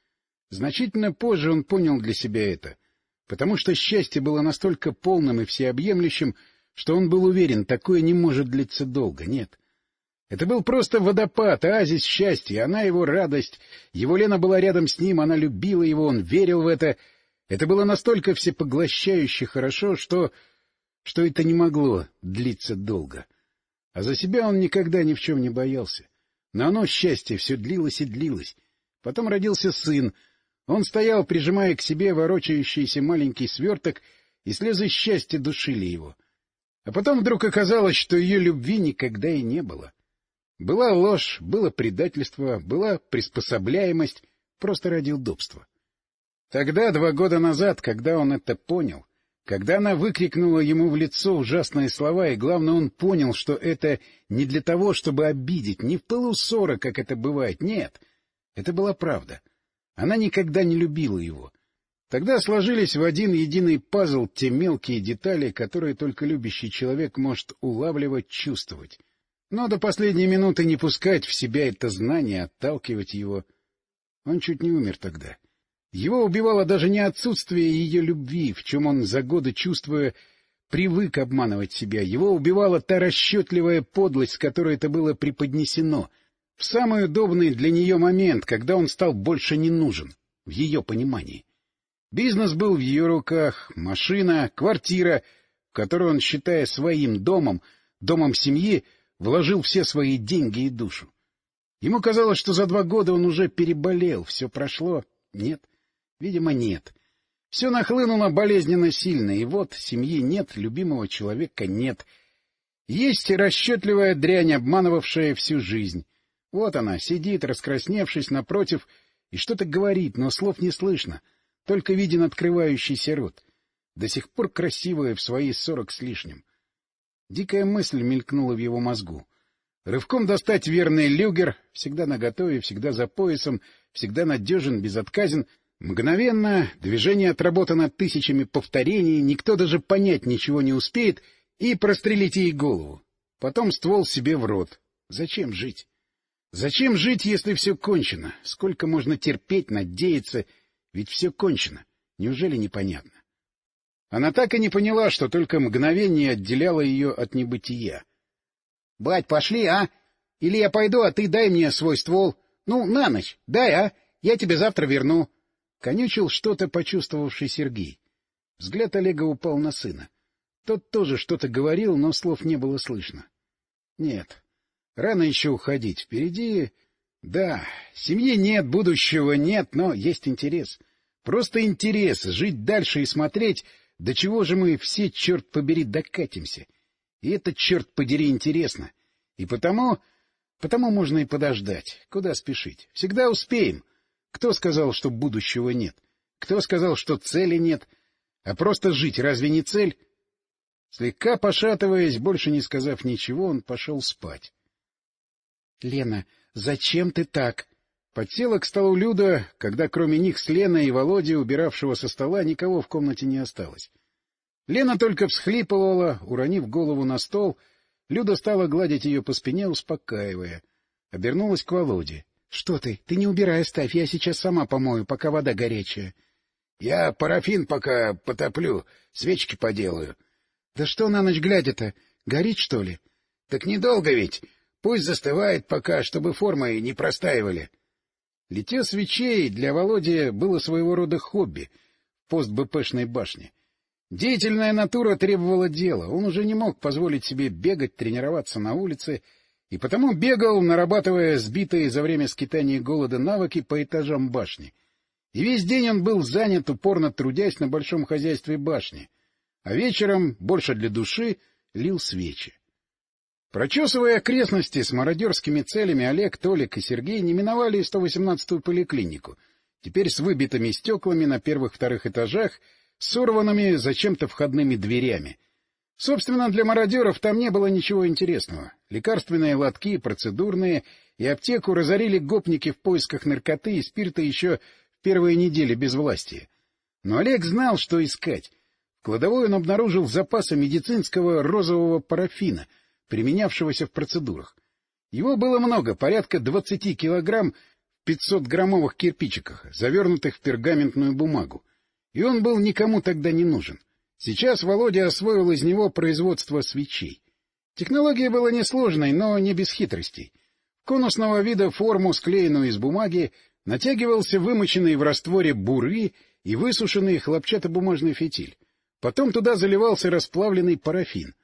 B: Значительно позже он понял для себя это, потому что счастье было настолько полным и всеобъемлющим, что он был уверен, такое не может длиться долго, нет. Это был просто водопад, оазис счастья, она его радость, его Лена была рядом с ним, она любила его, он верил в это — это было настолько всепоглощающе хорошо, что... что это не могло длиться долго. А за себя он никогда ни в чем не боялся. Но оно, счастье, все длилось и длилось. Потом родился сын. Он стоял, прижимая к себе ворочающийся маленький сверток, и слезы счастья душили его. А потом вдруг оказалось, что ее любви никогда и не было. Была ложь, было предательство, была приспособляемость, просто ради удобства. Тогда, два года назад, когда он это понял, когда она выкрикнула ему в лицо ужасные слова, и, главное, он понял, что это не для того, чтобы обидеть, не в пылу как это бывает, нет. Это была правда. Она никогда не любила его. Тогда сложились в один единый пазл те мелкие детали, которые только любящий человек может улавливать, чувствовать. Но до последней минуты не пускать в себя это знание, отталкивать его. Он чуть не умер тогда. — его убивало даже не отсутствие ее любви, в чем он за годы, чувствуя, привык обманывать себя. Его убивала та расчетливая подлость, которой это было преподнесено, в самый удобный для нее момент, когда он стал больше не нужен, в ее понимании. Бизнес был в ее руках, машина, квартира, которую он, считая своим домом, домом семьи, вложил все свои деньги и душу. Ему казалось, что за два года он уже переболел, все прошло. Нет. Видимо, нет. Все нахлынуло болезненно сильно, и вот семьи нет, любимого человека нет. Есть расчетливая дрянь, обманывавшая всю жизнь. Вот она, сидит, раскрасневшись напротив, и что-то говорит, но слов не слышно, только виден открывающийся рот. До сих пор красивая в свои сорок с лишним. Дикая мысль мелькнула в его мозгу. Рывком достать верный люгер, всегда наготове, всегда за поясом, всегда надежен, безотказен — Мгновенно, движение отработано тысячами повторений, никто даже понять ничего не успеет, и прострелить ей голову. Потом ствол себе в рот. Зачем жить?
A: Зачем жить, если все кончено? Сколько можно терпеть, надеяться? Ведь все кончено. Неужели непонятно? Она так и не поняла, что только мгновение отделяло ее от небытия. — Бать, пошли, а? Или я пойду, а ты дай мне свой ствол. Ну, на ночь. Дай, а? Я тебе завтра верну. Конючил что-то почувствовавший Сергей. Взгляд Олега упал на сына. Тот тоже что-то говорил, но слов не было слышно. Нет, рано еще уходить. Впереди... Да, семьи нет, будущего нет, но есть интерес. Просто интерес — жить дальше и смотреть, до чего же мы все, черт побери, докатимся. И это, черт подери, интересно. И потому... Потому можно и подождать. Куда спешить? Всегда успеем. Кто сказал, что будущего нет? Кто сказал, что цели нет? А просто жить разве не цель? Слегка пошатываясь, больше не сказав ничего, он пошел спать. — Лена, зачем ты так? Подсела к столу Люда, когда кроме них с Леной и Володи, убиравшего со стола, никого в комнате не осталось. Лена только всхлипывала, уронив голову на стол. Люда стала гладить ее по спине, успокаивая. Обернулась к Володе. — Что ты? Ты не убирай, ставь, я сейчас сама помою, пока вода горячая. — Я парафин пока потоплю, свечки поделаю. — Да что на ночь глядя-то? Горит, что ли? — Так недолго ведь. Пусть застывает пока, чтобы формы не простаивали. Литье свечей для Володи было своего рода хобби в пост-БПшной башне. Деятельная натура требовала дела, он уже не мог позволить себе бегать, тренироваться на улице, и потому бегал, нарабатывая сбитые за время скитания голода навыки по этажам башни. И весь день он был занят, упорно трудясь на большом хозяйстве башни, а вечером, больше для души, лил свечи. Прочесывая окрестности с мародерскими целями, Олег, Толик и Сергей не миновали 118-ю поликлинику, теперь с выбитыми стеклами на первых-вторых этажах, сорванными зачем-то входными дверями. Собственно, для мародеров там не было ничего интересного. Лекарственные лотки, процедурные и аптеку разорили гопники в поисках наркоты и спирта еще в первые недели безвластия. Но Олег знал, что искать. В кладовой он обнаружил запасы медицинского розового парафина — применявшегося в процедурах. Его было много, порядка двадцати килограмм в 500-граммовых кирпичиках, завернутых в пергаментную бумагу. И он был никому тогда не нужен. Сейчас Володя освоил из него производство свечей. Технология была несложной, но не без хитростей. Конусного вида форму, склеенную из бумаги, натягивался вымоченный в растворе буры и высушенный хлопчатобумажный фитиль. Потом туда заливался расплавленный парафин.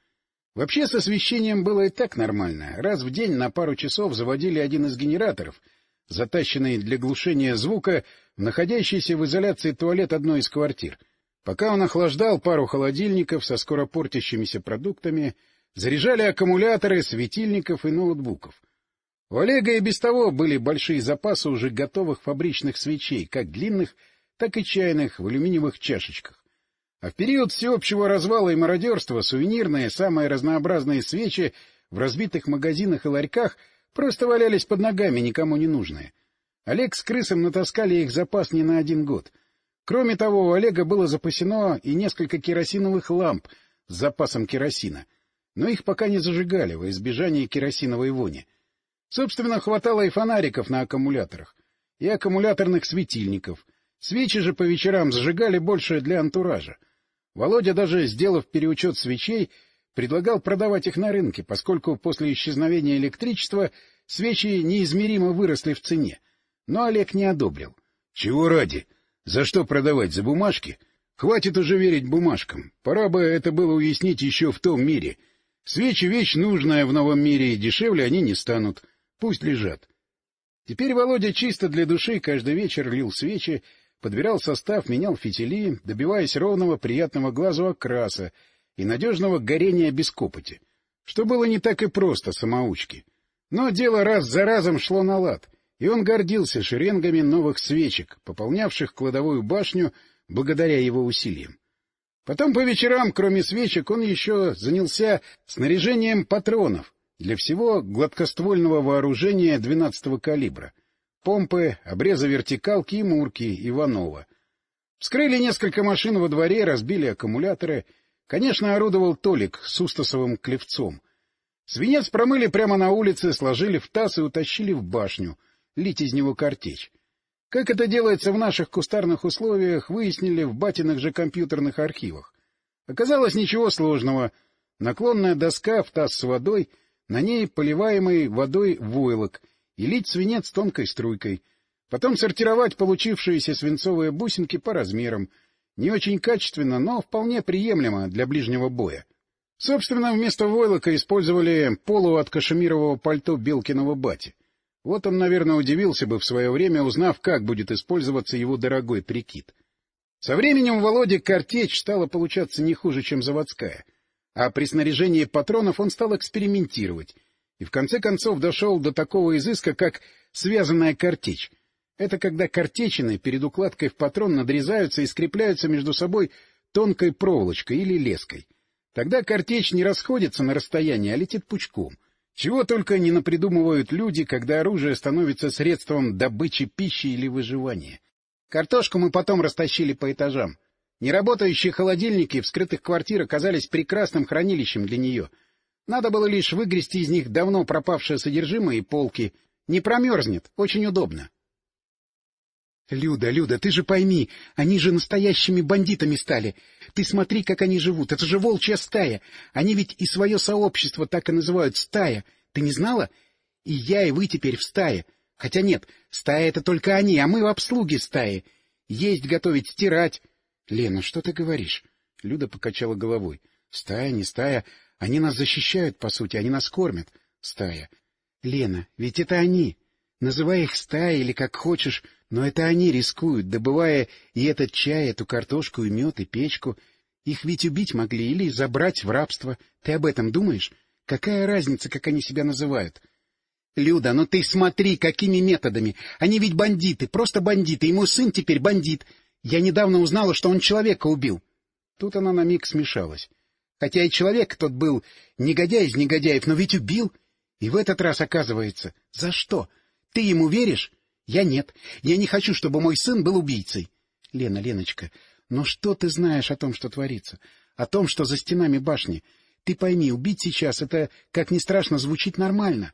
A: Вообще с освещением было и так нормально. Раз в день на пару часов заводили один из генераторов, затащенный для глушения звука в находящийся в изоляции туалет одной из квартир. Пока он охлаждал пару холодильников со скоро портящимися продуктами, заряжали аккумуляторы, светильников и ноутбуков. У Олега и без того были большие запасы уже готовых фабричных свечей, как длинных, так и чайных в алюминиевых чашечках. А в период всеобщего развала и мародерства сувенирные, самые разнообразные свечи в разбитых магазинах и ларьках просто валялись под ногами, никому не нужные. Олег с крысом натаскали их запас не на один год. Кроме того, у Олега было запасено и несколько керосиновых ламп с запасом керосина, но их пока не зажигали во избежание керосиновой вони. Собственно, хватало и фонариков на аккумуляторах, и аккумуляторных светильников. Свечи же по вечерам зажигали больше для антуража. Володя, даже сделав переучет свечей, предлагал продавать их на рынке, поскольку после исчезновения электричества свечи неизмеримо выросли в цене. Но Олег не одобрил. — Чего ради? За что продавать? За бумажки? Хватит уже верить бумажкам. Пора бы это было уяснить еще в том мире. Свечи — вещь нужная в новом мире, и дешевле они не станут. Пусть лежат. Теперь Володя чисто для души каждый вечер лил свечи, подбирал состав, менял фитили, добиваясь ровного, приятного глазу окраса и надежного горения без копоти, что было не так и просто самоучки. Но дело раз за разом шло на лад, и он гордился шеренгами новых свечек, пополнявших кладовую башню благодаря его усилиям. Потом по вечерам, кроме свечек, он еще занялся снаряжением патронов для всего гладкоствольного вооружения 12-го калибра — помпы, обреза вертикалки и мурки Иванова. Вскрыли несколько машин во дворе, разбили аккумуляторы. Конечно, орудовал Толик с устасовым клевцом. Свинец промыли прямо на улице, сложили в таз и утащили в башню, лить из него картечь. Как это делается в наших кустарных условиях, выяснили в батиных же компьютерных архивах. Оказалось, ничего сложного. Наклонная доска в таз с водой, на ней поливаемый водой войлок и лить свинец тонкой струйкой. Потом сортировать получившиеся свинцовые бусинки по размерам. Не очень качественно, но вполне приемлемо для ближнего боя. Собственно, вместо войлока использовали полу от кашемирового пальто Белкиного бати. Вот он, наверное, удивился бы в свое время, узнав, как будет использоваться его дорогой прикид. Со временем у Володи картечь стала получаться не хуже, чем заводская. А при снаряжении патронов он стал экспериментировать. И в конце концов дошел до такого изыска, как связанная картечь. Это когда картечины перед укладкой в патрон надрезаются и скрепляются между собой тонкой проволочкой или леской. Тогда картечь не расходится на расстоянии, а летит пучком. Чего только не напридумывают люди, когда оружие становится средством добычи пищи или выживания. Картошку мы потом растащили по этажам. Неработающие холодильники в скрытых квартирах казались прекрасным хранилищем для нее. Надо было лишь выгрести из них давно пропавшее содержимое и полки. Не промерзнет, очень удобно.
C: — Люда, Люда, ты же пойми, они же настоящими бандитами стали. Ты смотри, как они живут, это же волчья стая. Они ведь и свое сообщество так и называют — стая. Ты не знала? И я, и вы теперь в стае. Хотя нет, стая — это только они, а мы в обслуге стаи. Есть, готовить, стирать. — Лена, что ты говоришь? Люда покачала головой. — Стая, не стая. Они нас защищают, по сути, они нас кормят. Стая. — Лена, ведь это они. Называй их стаей или как хочешь, но это они рискуют, добывая и этот чай, эту картошку, и мед, и печку. Их ведь убить могли или забрать в рабство. Ты об этом думаешь? Какая разница, как они себя называют? Люда, ну ты смотри, какими методами. Они ведь бандиты, просто бандиты, и мой сын теперь бандит. Я недавно узнала, что он человека убил. Тут она на миг смешалась. Хотя и человек тот был негодяй из негодяев, но ведь убил. И в этот раз, оказывается, за что? Ты ему веришь? Я нет. Я не хочу, чтобы мой сын был убийцей. Лена, Леночка, но что ты знаешь о том, что творится? О том, что за стенами башни? Ты пойми, убить сейчас — это, как ни страшно, звучит нормально.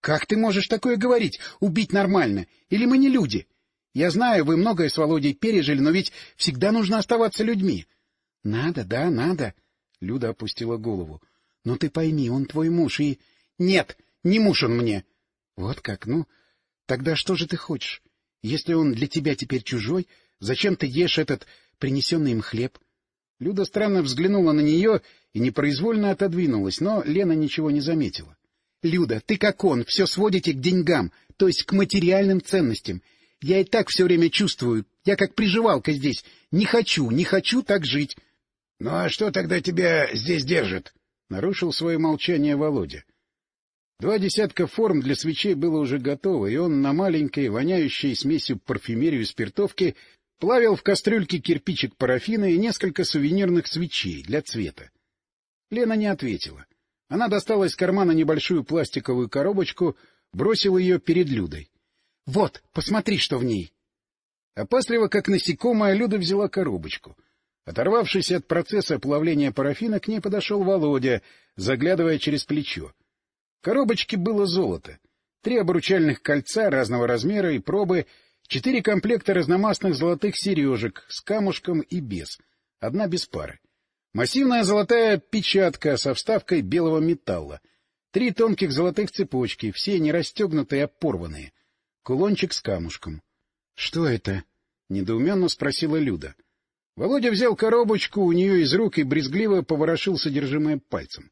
C: Как ты можешь такое говорить? Убить нормально? Или мы не люди? Я знаю, вы многое с Володей пережили, но ведь всегда нужно оставаться людьми. Надо, да, надо. Люда опустила голову. Но ты пойми, он твой муж и... Нет, не муж он мне. Вот как, ну... Тогда что же ты хочешь? Если он для тебя теперь чужой, зачем ты ешь этот принесенный им хлеб? Люда странно взглянула на нее и непроизвольно отодвинулась, но Лена ничего не заметила. — Люда, ты как он, все сводите к деньгам, то есть к материальным ценностям. Я и так все время чувствую, я как приживалка здесь. Не хочу, не хочу так жить. — Ну а что тогда тебя здесь держит? — нарушил свое молчание Володя. Два десятка форм для свечей было уже готово, и он на маленькой, воняющей смесью парфюмерию и спиртовки плавил в кастрюльке кирпичик парафина и несколько сувенирных свечей для цвета. Лена не ответила. Она достала из кармана небольшую пластиковую коробочку, бросила ее перед Людой. — Вот, посмотри, что в ней! Опасливо, как насекомое, Люда взяла коробочку. Оторвавшись от процесса плавления парафина, к ней подошел Володя, заглядывая через плечо коробочке было золото. Три обручальных кольца разного размера и пробы, четыре комплекта разномастных золотых сережек с камушком и без, одна без пары. Массивная золотая печатка со вставкой белого металла, три тонких золотых цепочки, все не расстегнутые, а порванные, кулончик с камушком. — Что это? — недоуменно спросила Люда. Володя взял коробочку у нее из рук и брезгливо поворошил содержимое пальцем.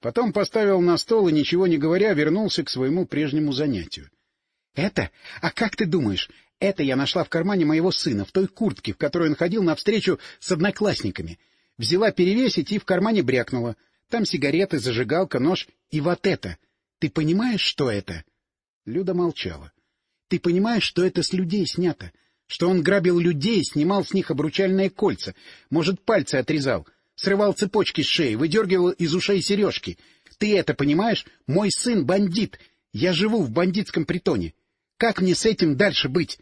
C: Потом поставил на стол и, ничего не говоря, вернулся к своему прежнему занятию. — Это? А как ты думаешь? Это я нашла в кармане моего сына, в той куртке, в которой он ходил на встречу с одноклассниками. Взяла перевесить и в кармане брякнула. Там сигареты, зажигалка, нож и вот это. Ты понимаешь, что это? Люда молчала. — Ты понимаешь, что это с людей снято? Что он грабил людей, снимал с них обручальные кольца, может, пальцы отрезал? — срывал цепочки с шеи, выдергивал из ушей сережки. Ты это понимаешь? Мой сын бандит. Я живу в бандитском притоне. Как мне с этим дальше быть?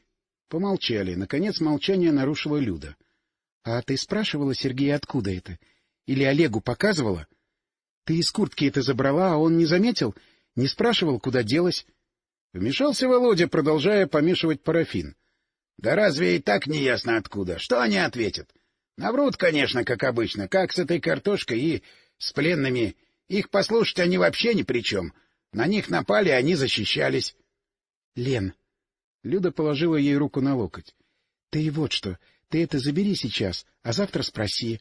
C: Помолчали. Наконец молчание нарушила Люда. — А ты спрашивала Сергея, откуда это? Или Олегу показывала? — Ты из куртки это забрала, а он не заметил? Не спрашивал, куда делась?
B: Вмешался Володя, продолжая помешивать парафин. — Да разве и так не ясно откуда? Что они ответят? Наврут, конечно, как обычно, как с этой картошкой и с пленными. Их послушать они вообще ни при чем. На них напали, они защищались.
C: — Лен. Люда положила ей руку на локоть. — Ты и вот что, ты это забери сейчас, а завтра спроси.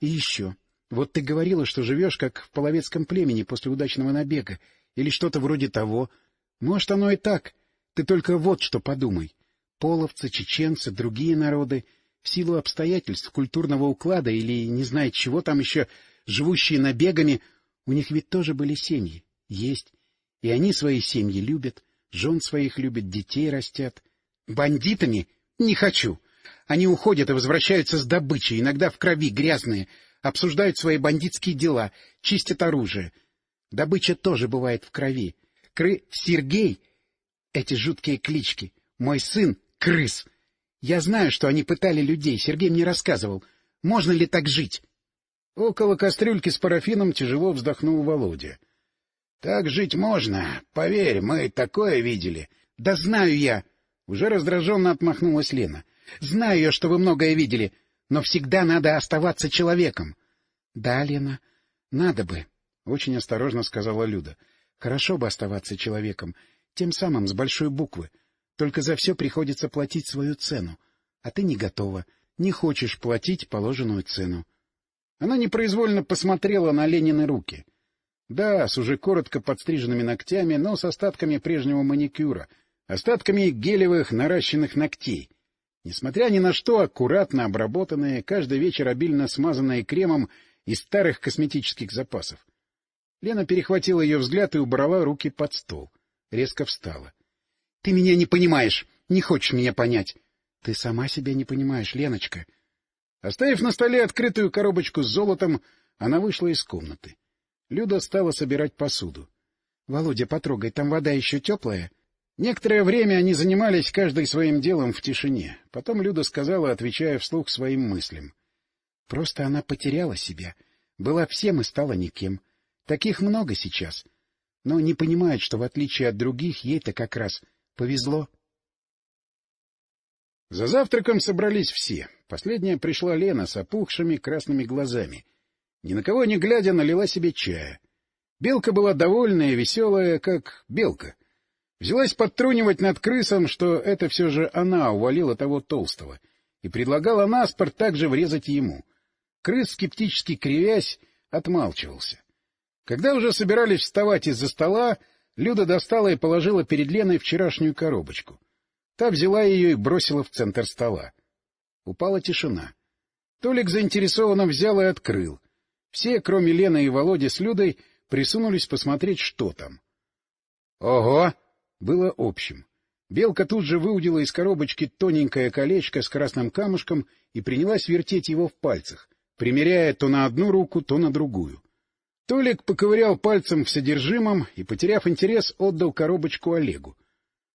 C: И еще. Вот ты говорила, что живешь как в половецком племени после удачного набега, или что-то вроде того. Может, оно и так. Ты только вот что подумай. Половцы, чеченцы, другие народы, силу обстоятельств, культурного уклада или не знает чего там еще, живущие набегами, у них ведь тоже были семьи. Есть. И они свои семьи любят, жен своих любят, детей растят. Бандитами? Не хочу. Они уходят и возвращаются с добычей, иногда в крови, грязные, обсуждают свои бандитские дела, чистят оружие. Добыча тоже бывает в крови. Кры... Сергей... Эти жуткие клички. Мой сын — крыс. Я знаю, что они пытали людей, Сергей мне рассказывал. Можно ли так жить?
B: Около кастрюльки с парафином тяжело вздохнул Володя. — Так жить можно. Поверь, мы такое видели.
C: — Да знаю я. Уже раздраженно отмахнулась Лена. — Знаю я, что вы многое видели, но всегда надо оставаться человеком. — Да, Лена, надо бы, — очень осторожно сказала Люда. — Хорошо бы оставаться человеком, тем самым с большой буквы. Только за все приходится платить свою цену. А ты не готова, не хочешь платить положенную цену.
B: Она непроизвольно посмотрела на Ленины руки. Да, с уже коротко подстриженными ногтями, но с остатками прежнего маникюра, остатками гелевых наращенных ногтей. Несмотря ни на что, аккуратно обработанные, каждый вечер обильно смазанные кремом из старых косметических запасов. Лена перехватила ее взгляд и убрала руки под стол. Резко встала.
C: — Ты меня не понимаешь, не хочешь меня понять. — Ты сама себя не понимаешь, Леночка.
B: Оставив на столе открытую коробочку с золотом, она вышла из комнаты. Люда стала собирать посуду.
C: — Володя, потрогай, там вода еще теплая?
B: Некоторое время они занимались каждый своим делом в тишине. Потом Люда сказала, отвечая вслух своим мыслям.
C: — Просто она потеряла себя. Была всем и стала никем. Таких много сейчас. Но не понимает, что, в отличие от других, ей-то как раз повезло.
B: За завтраком собрались все. Последняя пришла Лена с опухшими красными глазами. Ни на кого не глядя, налила себе чая. Белка была довольная веселая, как белка. Взялась подтрунивать над крысом, что это все же она увалила того толстого, и предлагала наспорт также врезать ему. Крыс, скептически кривясь, отмалчивался. Когда уже собирались вставать из-за стола, Люда достала и положила перед Леной вчерашнюю коробочку. Та взяла ее и бросила в центр стола. Упала тишина. Толик заинтересованно взял и открыл. Все, кроме Лены и Володи с Людой, присунулись посмотреть, что там. «Ого!» — было общим. Белка тут же выудила из коробочки тоненькое колечко с красным камушком и принялась вертеть его в пальцах, примеряя то на одну руку, то на другую. Толик поковырял пальцем в содержимом и, потеряв интерес, отдал коробочку Олегу.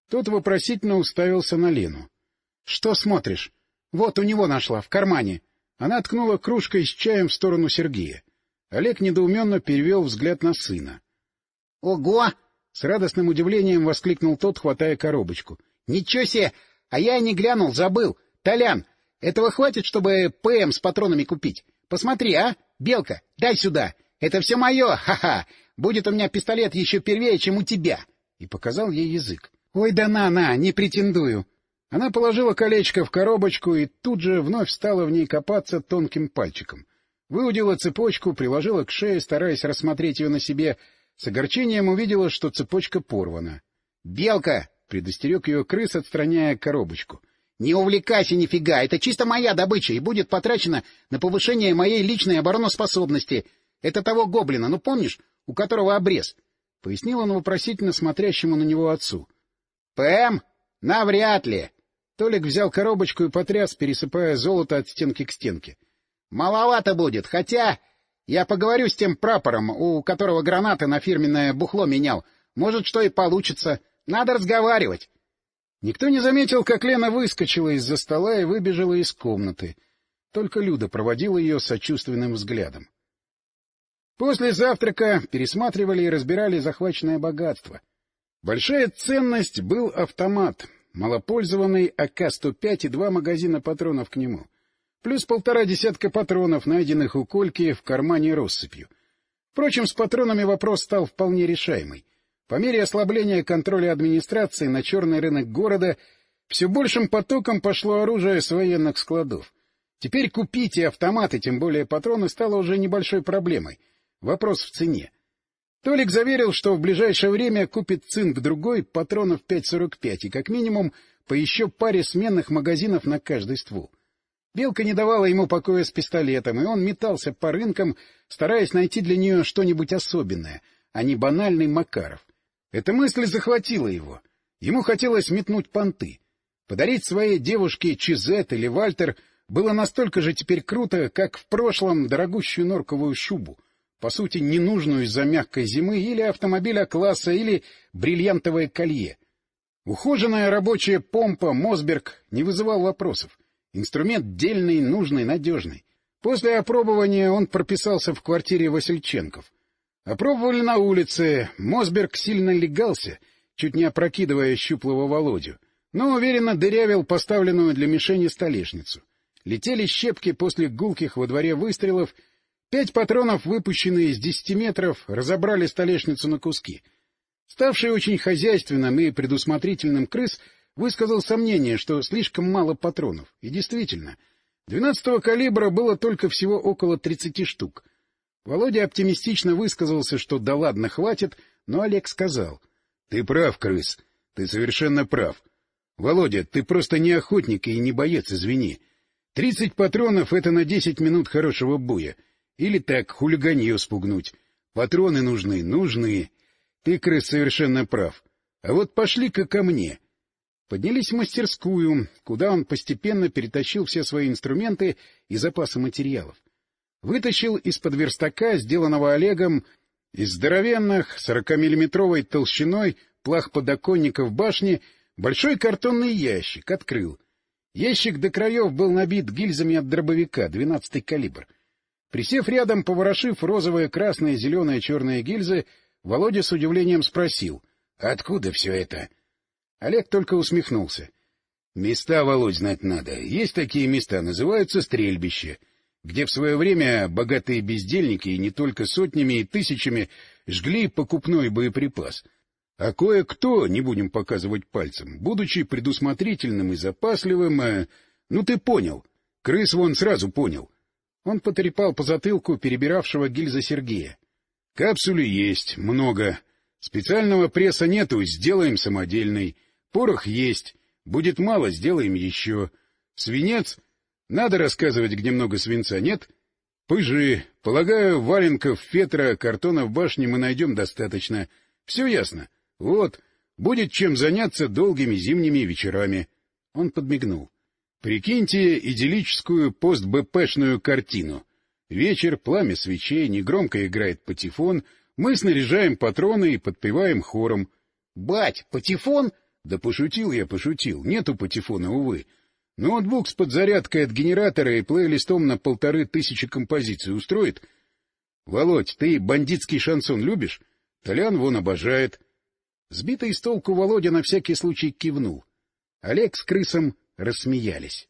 B: Тот вопросительно уставился на Лену. — Что смотришь? Вот у него нашла, в кармане. Она ткнула кружкой с чаем в сторону Сергея. Олег недоуменно перевел взгляд на сына. — Ого! — с радостным удивлением воскликнул тот, хватая коробочку. — Ничего себе! А я не глянул, забыл. Толян, этого хватит, чтобы ПМ с патронами купить? Посмотри, а? Белка, дай сюда! Это все мое, ха-ха! Будет у меня пистолет еще первее, чем у тебя! И показал ей язык. — Ой, да на-на, не претендую! Она положила колечко в коробочку и тут же вновь стала в ней копаться тонким пальчиком. Выудила цепочку, приложила к шее, стараясь рассмотреть ее на себе. С огорчением увидела, что цепочка порвана. — Белка! — предостерег ее крыс, отстраняя коробочку. — Не увлекайся нифига! Это чисто моя добыча и будет потрачена на повышение моей личной обороноспособности. Это того гоблина, ну помнишь, у которого обрез? — пояснил он вопросительно смотрящему на него отцу. — ПМ? Навряд ли. Толик взял коробочку и потряс, пересыпая золото от стенки к стенке. — Маловато будет, хотя... Я поговорю с тем прапором, у которого гранаты на фирменное бухло менял. Может, что и получится. Надо разговаривать. Никто не заметил, как Лена выскочила из-за стола и выбежала из комнаты. Только Люда проводила ее сочувственным взглядом.
A: После завтрака пересматривали и разбирали захваченное богатство. Большая ценность был автомат, малопользованный АК-105 и два магазина патронов к нему, плюс полтора десятка патронов, найденных у Кольки в кармане россыпью. Впрочем, с патронами вопрос стал вполне решаемый. По мере ослабления контроля администрации на черный рынок города все большим потоком пошло оружие с военных складов. Теперь купить и автоматы, тем более патроны, стало уже небольшой проблемой. Вопрос в цене. Толик заверил, что в ближайшее время купит цинк другой патронов 5.45 и как минимум по еще паре сменных магазинов на каждый ствол. Белка не давала ему покоя с пистолетом, и он метался по рынкам, стараясь найти для нее что-нибудь особенное, а не банальный Макаров. Эта мысль захватила его. Ему хотелось метнуть понты. Подарить своей девушке Чизет или Вальтер было настолько же теперь круто, как в прошлом дорогущую норковую шубу, по сути, ненужную из-за мягкой зимы, или автомобиля класса, или бриллиантовое колье. Ухоженная рабочая помпа Мосберг не вызывал вопросов. Инструмент дельный, нужный, надежный. После опробования он прописался в квартире Васильченков. Опробовали на улице. Мосберг сильно легался, чуть не опрокидывая щуплого Володю, но уверенно дырявил поставленную для мишени столешницу. Летели щепки после гулких во дворе выстрелов — Пять патронов, выпущенные из десяти метров, разобрали столешницу на куски. Ставший очень хозяйственным и предусмотрительным крыс высказал сомнение, что слишком мало патронов. И действительно, двенадцатого калибра было только всего около тридцати штук. Володя оптимистично высказался, что да ладно, хватит, но Олег сказал. — Ты прав, крыс, ты совершенно прав. Володя, ты просто не охотник и не боец, извини. Тридцать патронов — это на десять минут хорошего боя. Или так, хулиганье спугнуть. Патроны нужны, нужны. Ты, крыс, совершенно прав. А вот пошли-ка ко мне. Поднялись в мастерскую, куда он постепенно перетащил все свои инструменты и запасы материалов. Вытащил из-под верстака, сделанного Олегом, из здоровенных, сорокамиллиметровой толщиной плах подоконников башни, большой картонный ящик, открыл. Ящик до краев был набит гильзами от дробовика, двенадцатый калибр — Присев рядом, поворошив розовые, красные, зеленые, черные гильзы, Володя с удивлением спросил. — Откуда все это? Олег только усмехнулся. — Места, Володь, знать надо. Есть такие места, называются стрельбище, где в свое время богатые бездельники не только сотнями и тысячами жгли покупной боеприпас. А кое-кто, не будем показывать пальцем, будучи предусмотрительным и запасливым, э, ну ты понял, крыс вон сразу понял, он потрепал по затылку перебиравшего гильза Сергея. — Капсули есть, много. Специального пресса нету, сделаем самодельный. Порох есть. Будет мало, сделаем еще. Свинец? Надо рассказывать, где много свинца, нет? Пыжи. Полагаю, валенков, фетра, картона в башне мы найдем достаточно. Все ясно. Вот. Будет чем заняться долгими зимними вечерами. Он подмигнул. Прикиньте идиллическую постбпшную картину. Вечер, пламя свечей, негромко играет патефон, мы снаряжаем патроны и подпеваем хором. — Бать, патефон? — Да пошутил я, пошутил. Нету патефона, увы. Ноутбук с подзарядкой от генератора и плейлистом на полторы тысячи композиций устроит? — Володь, ты бандитский шансон любишь? Толян вон обожает. Сбитый с толку Володя на всякий случай кивнул. Олег с крысом рассмеялись.